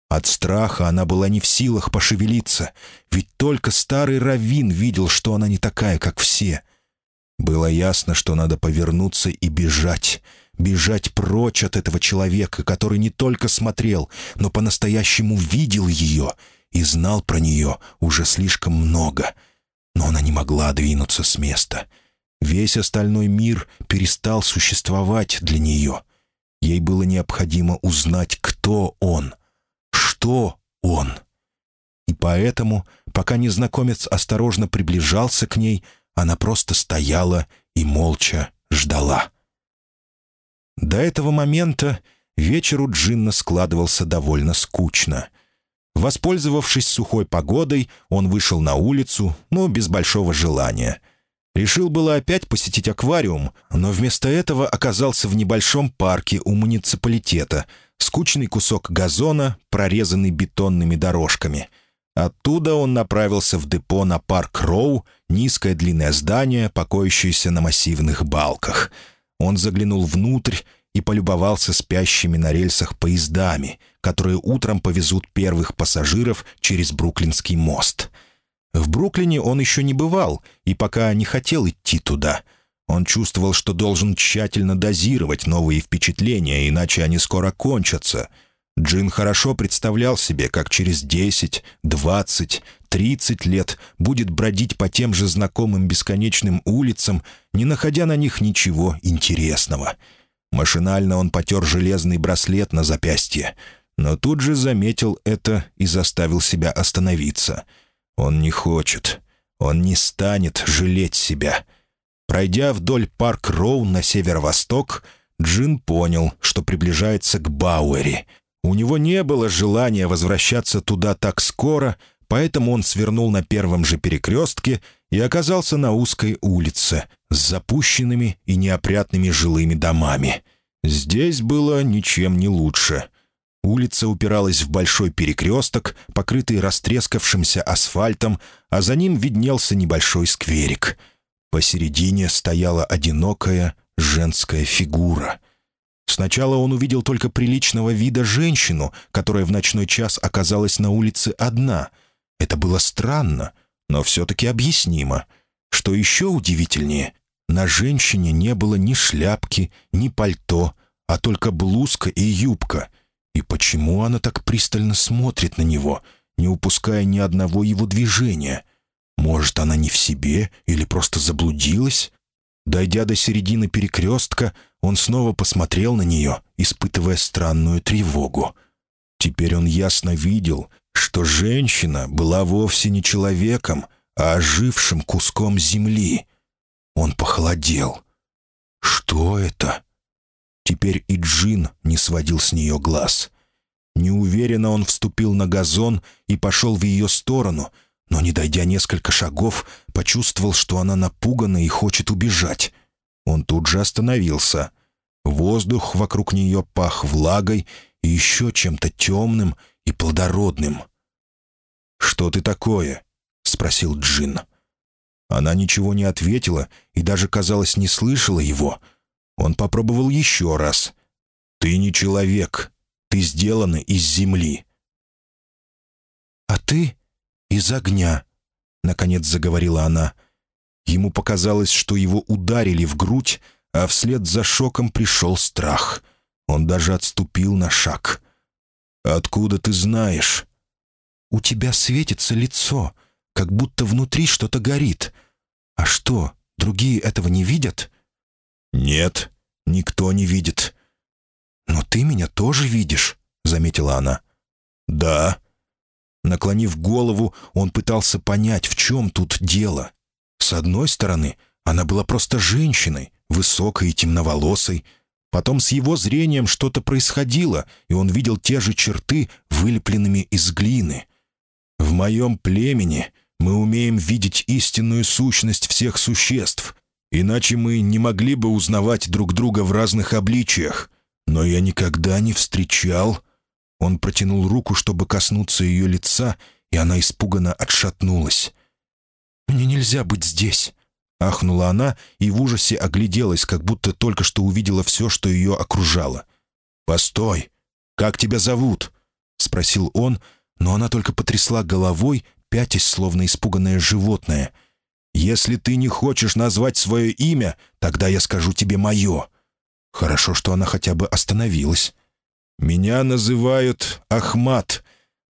От страха она была не в силах пошевелиться, ведь только старый Равин видел, что она не такая, как все. Было ясно, что надо повернуться и бежать, бежать прочь от этого человека, который не только смотрел, но по-настоящему видел ее — и знал про нее уже слишком много. Но она не могла двинуться с места. Весь остальной мир перестал существовать для нее. Ей было необходимо узнать, кто он, что он. И поэтому, пока незнакомец осторожно приближался к ней, она просто стояла и молча ждала. До этого момента вечер у Джинна складывался довольно скучно — Воспользовавшись сухой погодой, он вышел на улицу, но без большого желания. Решил было опять посетить аквариум, но вместо этого оказался в небольшом парке у муниципалитета. Скучный кусок газона, прорезанный бетонными дорожками. Оттуда он направился в депо на парк Роу, низкое длинное здание, покоящееся на массивных балках. Он заглянул внутрь и полюбовался спящими на рельсах поездами, которые утром повезут первых пассажиров через Бруклинский мост. В Бруклине он еще не бывал и пока не хотел идти туда. Он чувствовал, что должен тщательно дозировать новые впечатления, иначе они скоро кончатся. Джин хорошо представлял себе, как через 10, 20, 30 лет будет бродить по тем же знакомым бесконечным улицам, не находя на них ничего интересного — Машинально он потер железный браслет на запястье, но тут же заметил это и заставил себя остановиться. Он не хочет, он не станет жалеть себя. Пройдя вдоль парк-роу на северо-восток, Джин понял, что приближается к Бауэри. У него не было желания возвращаться туда так скоро, поэтому он свернул на первом же перекрестке и оказался на узкой улице с запущенными и неопрятными жилыми домами. Здесь было ничем не лучше. Улица упиралась в большой перекресток, покрытый растрескавшимся асфальтом, а за ним виднелся небольшой скверик. Посередине стояла одинокая женская фигура. Сначала он увидел только приличного вида женщину, которая в ночной час оказалась на улице одна. Это было странно, но все-таки объяснимо. Что еще удивительнее, на женщине не было ни шляпки, ни пальто, а только блузка и юбка — и почему она так пристально смотрит на него, не упуская ни одного его движения? Может, она не в себе или просто заблудилась? Дойдя до середины перекрестка, он снова посмотрел на нее, испытывая странную тревогу. Теперь он ясно видел, что женщина была вовсе не человеком, а ожившим куском земли. Он похолодел. «Что это?» Теперь и Джин не сводил с нее глаз. Неуверенно он вступил на газон и пошел в ее сторону, но, не дойдя несколько шагов, почувствовал, что она напугана и хочет убежать. Он тут же остановился. Воздух вокруг нее пах влагой и еще чем-то темным и плодородным. «Что ты такое?» — спросил Джин. Она ничего не ответила и даже, казалось, не слышала его — он попробовал еще раз. «Ты не человек. Ты сделана из земли». «А ты из огня», — наконец заговорила она. Ему показалось, что его ударили в грудь, а вслед за шоком пришел страх. Он даже отступил на шаг. «Откуда ты знаешь?» «У тебя светится лицо, как будто внутри что-то горит. А что, другие этого не видят?» «Нет, никто не видит». «Но ты меня тоже видишь», — заметила она. «Да». Наклонив голову, он пытался понять, в чем тут дело. С одной стороны, она была просто женщиной, высокой и темноволосой. Потом с его зрением что-то происходило, и он видел те же черты, вылепленными из глины. «В моем племени мы умеем видеть истинную сущность всех существ, Иначе мы не могли бы узнавать друг друга в разных обличиях. Но я никогда не встречал...» Он протянул руку, чтобы коснуться ее лица, и она испуганно отшатнулась. «Мне нельзя быть здесь», — ахнула она и в ужасе огляделась, как будто только что увидела все, что ее окружало. «Постой! Как тебя зовут?» — спросил он, но она только потрясла головой, пятясь, словно испуганное животное — если ты не хочешь назвать свое имя, тогда я скажу тебе мое». Хорошо, что она хотя бы остановилась. «Меня называют Ахмат,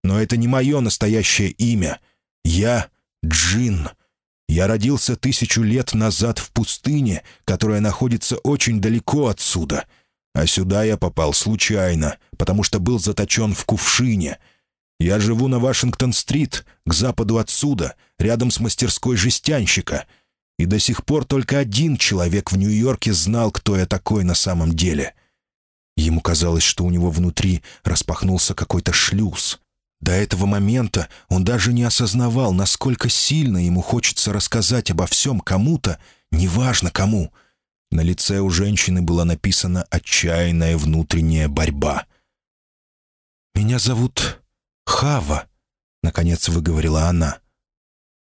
но это не мое настоящее имя. Я Джин. Я родился тысячу лет назад в пустыне, которая находится очень далеко отсюда. А сюда я попал случайно, потому что был заточен в кувшине». Я живу на Вашингтон-стрит, к западу отсюда, рядом с мастерской жестянщика. И до сих пор только один человек в Нью-Йорке знал, кто я такой на самом деле. Ему казалось, что у него внутри распахнулся какой-то шлюз. До этого момента он даже не осознавал, насколько сильно ему хочется рассказать обо всем кому-то, неважно кому. На лице у женщины была написана отчаянная внутренняя борьба. «Меня зовут «Хава», — наконец выговорила она.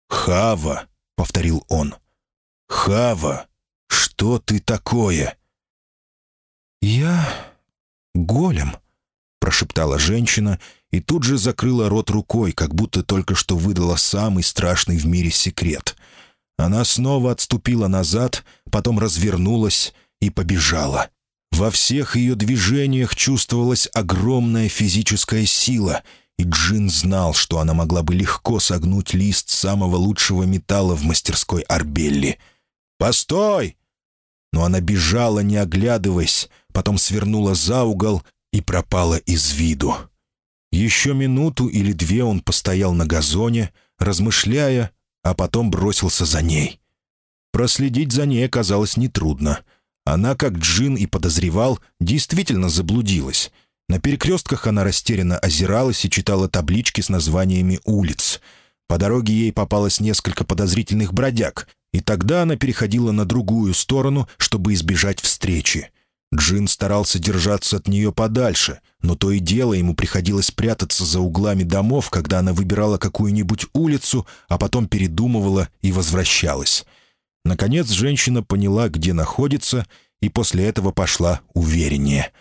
«Хава», — повторил он. «Хава, что ты такое?» «Я голем», — прошептала женщина и тут же закрыла рот рукой, как будто только что выдала самый страшный в мире секрет. Она снова отступила назад, потом развернулась и побежала. Во всех ее движениях чувствовалась огромная физическая сила — и Джин знал, что она могла бы легко согнуть лист самого лучшего металла в мастерской Арбелли. «Постой!» Но она бежала, не оглядываясь, потом свернула за угол и пропала из виду. Еще минуту или две он постоял на газоне, размышляя, а потом бросился за ней. Проследить за ней оказалось нетрудно. Она, как Джин и подозревал, действительно заблудилась — на перекрестках она растерянно озиралась и читала таблички с названиями улиц. По дороге ей попалось несколько подозрительных бродяг, и тогда она переходила на другую сторону, чтобы избежать встречи. Джин старался держаться от нее подальше, но то и дело ему приходилось прятаться за углами домов, когда она выбирала какую-нибудь улицу, а потом передумывала и возвращалась. Наконец женщина поняла, где находится, и после этого пошла увереннее.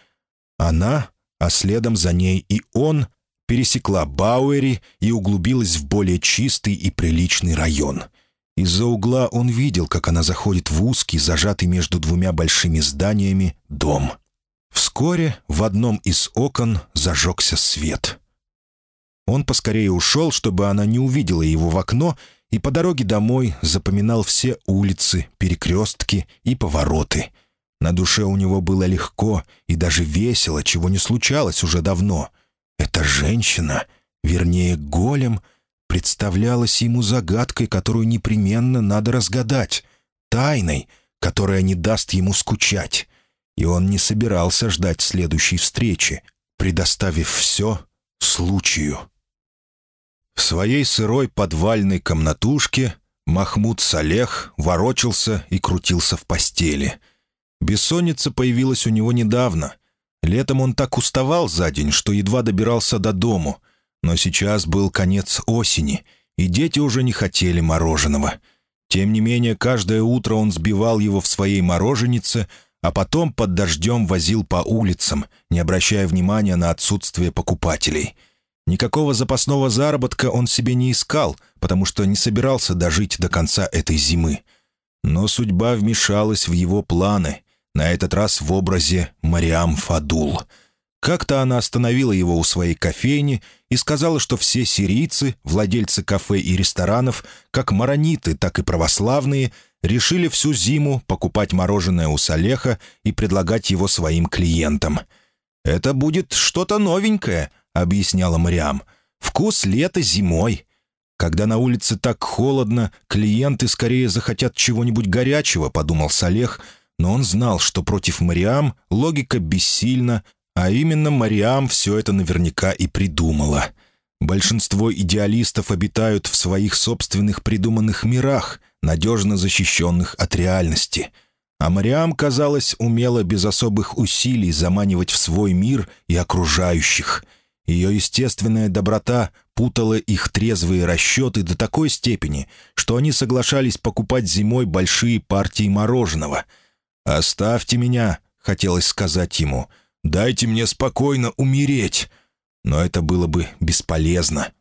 Она, а следом за ней и он, пересекла Бауэри и углубилась в более чистый и приличный район. Из-за угла он видел, как она заходит в узкий, зажатый между двумя большими зданиями, дом. Вскоре в одном из окон зажегся свет. Он поскорее ушел, чтобы она не увидела его в окно, и по дороге домой запоминал все улицы, перекрестки и повороты. На душе у него было легко и даже весело, чего не случалось уже давно. Эта женщина, вернее, голем, представлялась ему загадкой, которую непременно надо разгадать, тайной, которая не даст ему скучать. И он не собирался ждать следующей встречи, предоставив все случаю. В своей сырой подвальной комнатушке Махмуд Салех ворочался и крутился в постели. Бессонница появилась у него недавно. Летом он так уставал за день, что едва добирался до дому. Но сейчас был конец осени, и дети уже не хотели мороженого. Тем не менее, каждое утро он сбивал его в своей мороженице, а потом под дождем возил по улицам, не обращая внимания на отсутствие покупателей — Никакого запасного заработка он себе не искал, потому что не собирался дожить до конца этой зимы. Но судьба вмешалась в его планы, на этот раз в образе Мариам Фадул. Как-то она остановила его у своей кофейни и сказала, что все сирийцы, владельцы кафе и ресторанов, как марониты, так и православные, решили всю зиму покупать мороженое у Салеха и предлагать его своим клиентам. «Это будет что-то новенькое», — объясняла Мариам. «Вкус лета зимой. Когда на улице так холодно, клиенты скорее захотят чего-нибудь горячего», — подумал Салех, но он знал, что против Мариам логика бессильна, а именно Мариам все это наверняка и придумала. Большинство идеалистов обитают в своих собственных придуманных мирах, надежно защищенных от реальности. А Мариам, казалось, умела без особых усилий заманивать в свой мир и окружающих — ее естественная доброта путала их трезвые расчеты до такой степени, что они соглашались покупать зимой большие партии мороженого. «Оставьте меня», — хотелось сказать ему, — «дайте мне спокойно умереть». Но это было бы бесполезно.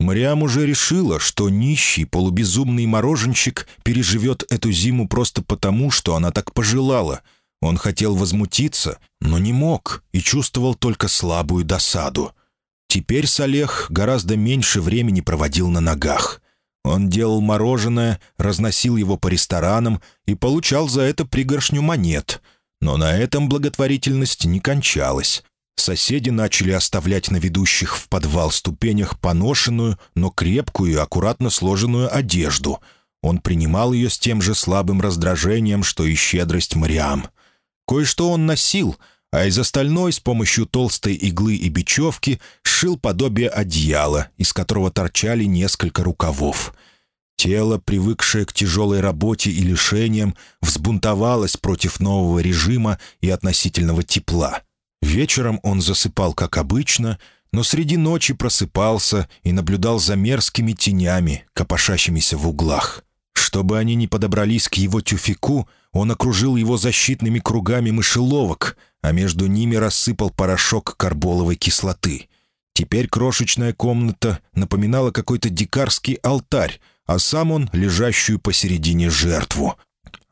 Мариам уже решила, что нищий, полубезумный мороженщик переживет эту зиму просто потому, что она так пожелала — он хотел возмутиться, но не мог и чувствовал только слабую досаду. Теперь Салех гораздо меньше времени проводил на ногах. Он делал мороженое, разносил его по ресторанам и получал за это пригоршню монет. Но на этом благотворительность не кончалась. Соседи начали оставлять на ведущих в подвал ступенях поношенную, но крепкую и аккуратно сложенную одежду. Он принимал ее с тем же слабым раздражением, что и щедрость Мариам. Кое-что он носил, а из остальной с помощью толстой иглы и бечевки сшил подобие одеяла, из которого торчали несколько рукавов. Тело, привыкшее к тяжелой работе и лишениям, взбунтовалось против нового режима и относительного тепла. Вечером он засыпал, как обычно, но среди ночи просыпался и наблюдал за мерзкими тенями, копошащимися в углах. Чтобы они не подобрались к его тюфику, он окружил его защитными кругами мышеловок, а между ними рассыпал порошок карболовой кислоты. Теперь крошечная комната напоминала какой-то дикарский алтарь, а сам он — лежащую посередине жертву.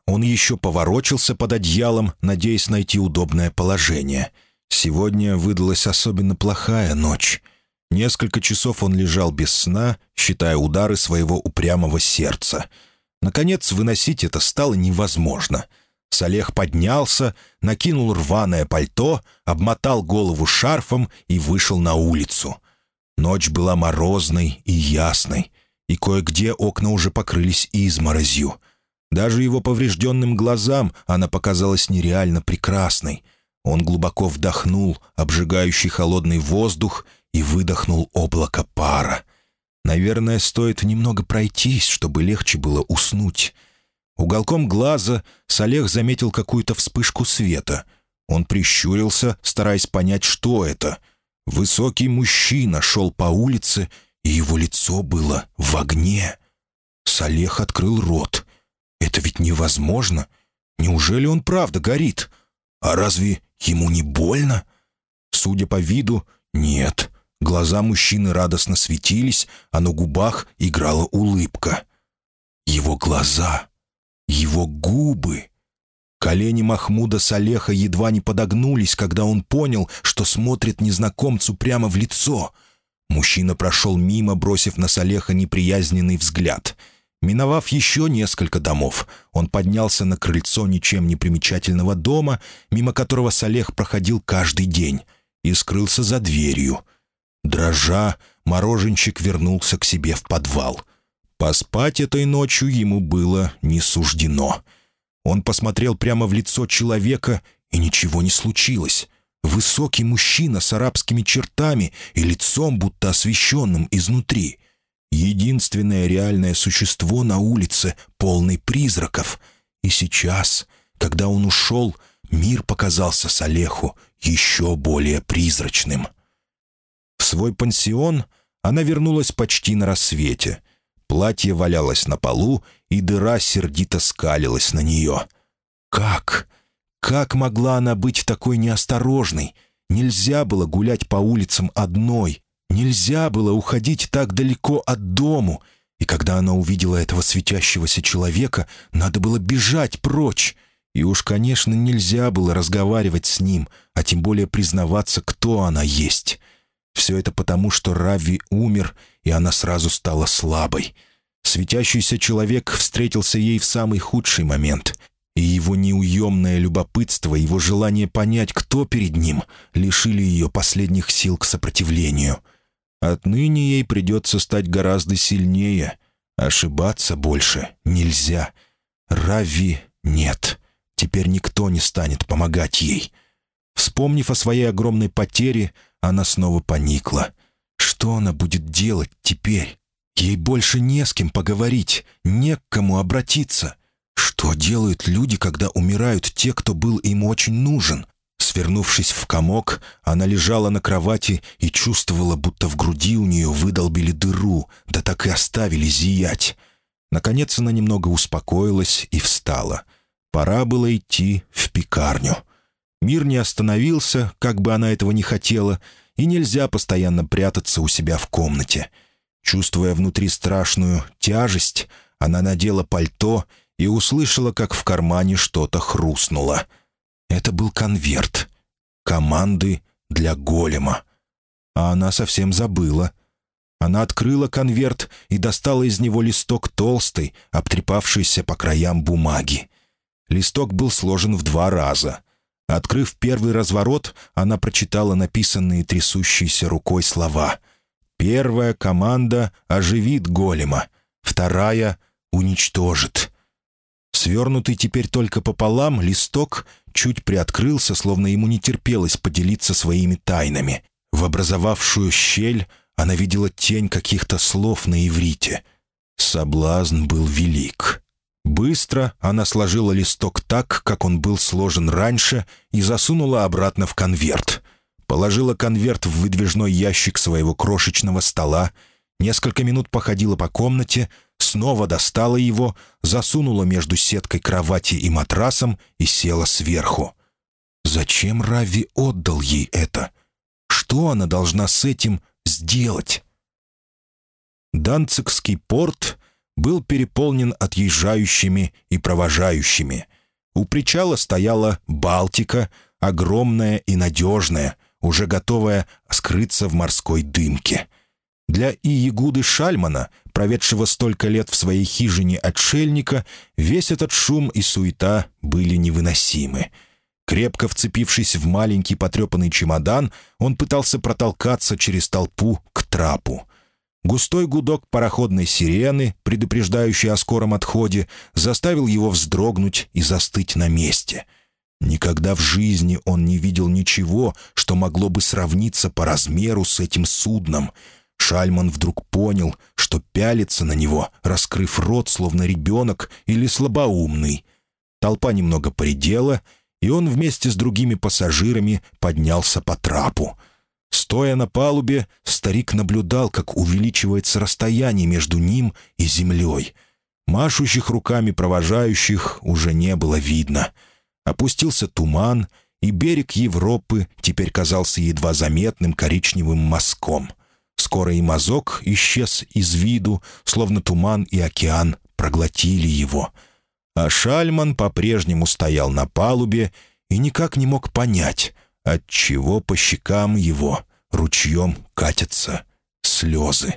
Он еще поворочился под одеялом, надеясь найти удобное положение. Сегодня выдалась особенно плохая ночь. Несколько часов он лежал без сна, считая удары своего упрямого сердца — Наконец, выносить это стало невозможно. Салех поднялся, накинул рваное пальто, обмотал голову шарфом и вышел на улицу. Ночь была морозной и ясной, и кое-где окна уже покрылись изморозью. Даже его поврежденным глазам она показалась нереально прекрасной. Он глубоко вдохнул обжигающий холодный воздух и выдохнул облако пара — Наверное, стоит немного пройтись, чтобы легче было уснуть. Уголком глаза Салех заметил какую-то вспышку света. Он прищурился, стараясь понять, что это. Высокий мужчина шел по улице, и его лицо было в огне. Салех открыл рот. «Это ведь невозможно! Неужели он правда горит? А разве ему не больно?» Судя по виду, нет. Глаза мужчины радостно светились, а на губах играла улыбка. Его глаза, его губы. Колени Махмуда Салеха едва не подогнулись, когда он понял, что смотрит незнакомцу прямо в лицо. Мужчина прошел мимо, бросив на Салеха неприязненный взгляд. Миновав еще несколько домов, он поднялся на крыльцо ничем не примечательного дома, мимо которого Салех проходил каждый день, и скрылся за дверью. Дрожа, мороженщик вернулся к себе в подвал. Поспать этой ночью ему было не суждено — он посмотрел прямо в лицо человека, и ничего не случилось. Высокий мужчина с арабскими чертами и лицом, будто освещенным изнутри. Единственное реальное существо на улице, полный призраков. И сейчас, когда он ушел, мир показался Салеху еще более призрачным. В свой пансион она вернулась почти на рассвете. Платье валялось на полу, и дыра сердито скалилась на нее. Как? Как могла она быть такой неосторожной? Нельзя было гулять по улицам одной. Нельзя было уходить так далеко от дому. И когда она увидела этого светящегося человека, надо было бежать прочь. И уж, конечно, нельзя было разговаривать с ним, а тем более признаваться, кто она есть. Все это потому, что Рави умер, и она сразу стала слабой. Светящийся человек встретился ей в самый худший момент, и его неуемное любопытство, его желание понять, кто перед ним, лишили ее последних сил к сопротивлению. Отныне ей придется стать гораздо сильнее. Ошибаться больше нельзя. Рави нет. Теперь никто не станет помогать ей. Вспомнив о своей огромной потере, она снова поникла. Что она будет делать теперь? Ей больше не с кем поговорить, не к кому обратиться. Что делают люди, когда умирают те, кто был им очень нужен? Свернувшись в комок, она лежала на кровати и чувствовала, будто в груди у нее выдолбили дыру, да так и оставили зиять. Наконец она немного успокоилась и встала. Пора было идти в пекарню. Мир не остановился, как бы она этого не хотела, и нельзя постоянно прятаться у себя в комнате — Чувствуя внутри страшную тяжесть, она надела пальто и услышала, как в кармане что-то хрустнуло. Это был конверт. Команды для голема. А она совсем забыла. Она открыла конверт и достала из него листок толстый, обтрепавшийся по краям бумаги. Листок был сложен в два раза. Открыв первый разворот, она прочитала написанные трясущейся рукой слова — Первая команда оживит голема, вторая уничтожит. Свернутый теперь только пополам, листок чуть приоткрылся, словно ему не терпелось поделиться своими тайнами. В образовавшую щель она видела тень каких-то слов на иврите. Соблазн был велик. Быстро она сложила листок так, как он был сложен раньше, и засунула обратно в конверт — положила конверт в выдвижной ящик своего крошечного стола, несколько минут походила по комнате, снова достала его, засунула между сеткой кровати и матрасом и села сверху. Зачем Рави отдал ей это? Что она должна с этим сделать? Данцикский порт был переполнен отъезжающими и провожающими. У причала стояла «Балтика», огромная и надежная, уже готовая скрыться в морской дымке. Для Иегуды Шальмана, проведшего столько лет в своей хижине отшельника, весь этот шум и суета были невыносимы. Крепко вцепившись в маленький потрепанный чемодан, он пытался протолкаться через толпу к трапу. Густой гудок пароходной сирены, предупреждающий о скором отходе, заставил его вздрогнуть и застыть на месте — Никогда в жизни он не видел ничего, что могло бы сравниться по размеру с этим судном. Шальман вдруг понял, что пялится на него, раскрыв рот, словно ребенок или слабоумный. Толпа немного поредела, и он вместе с другими пассажирами поднялся по трапу. Стоя на палубе, старик наблюдал, как увеличивается расстояние между ним и землей. Машущих руками провожающих уже не было видно. Опустился туман, и берег Европы теперь казался едва заметным коричневым мазком. Скоро и мазок исчез из виду, словно туман и океан проглотили его. А Шальман по-прежнему стоял на палубе и никак не мог понять, отчего по щекам его ручьем катятся слезы.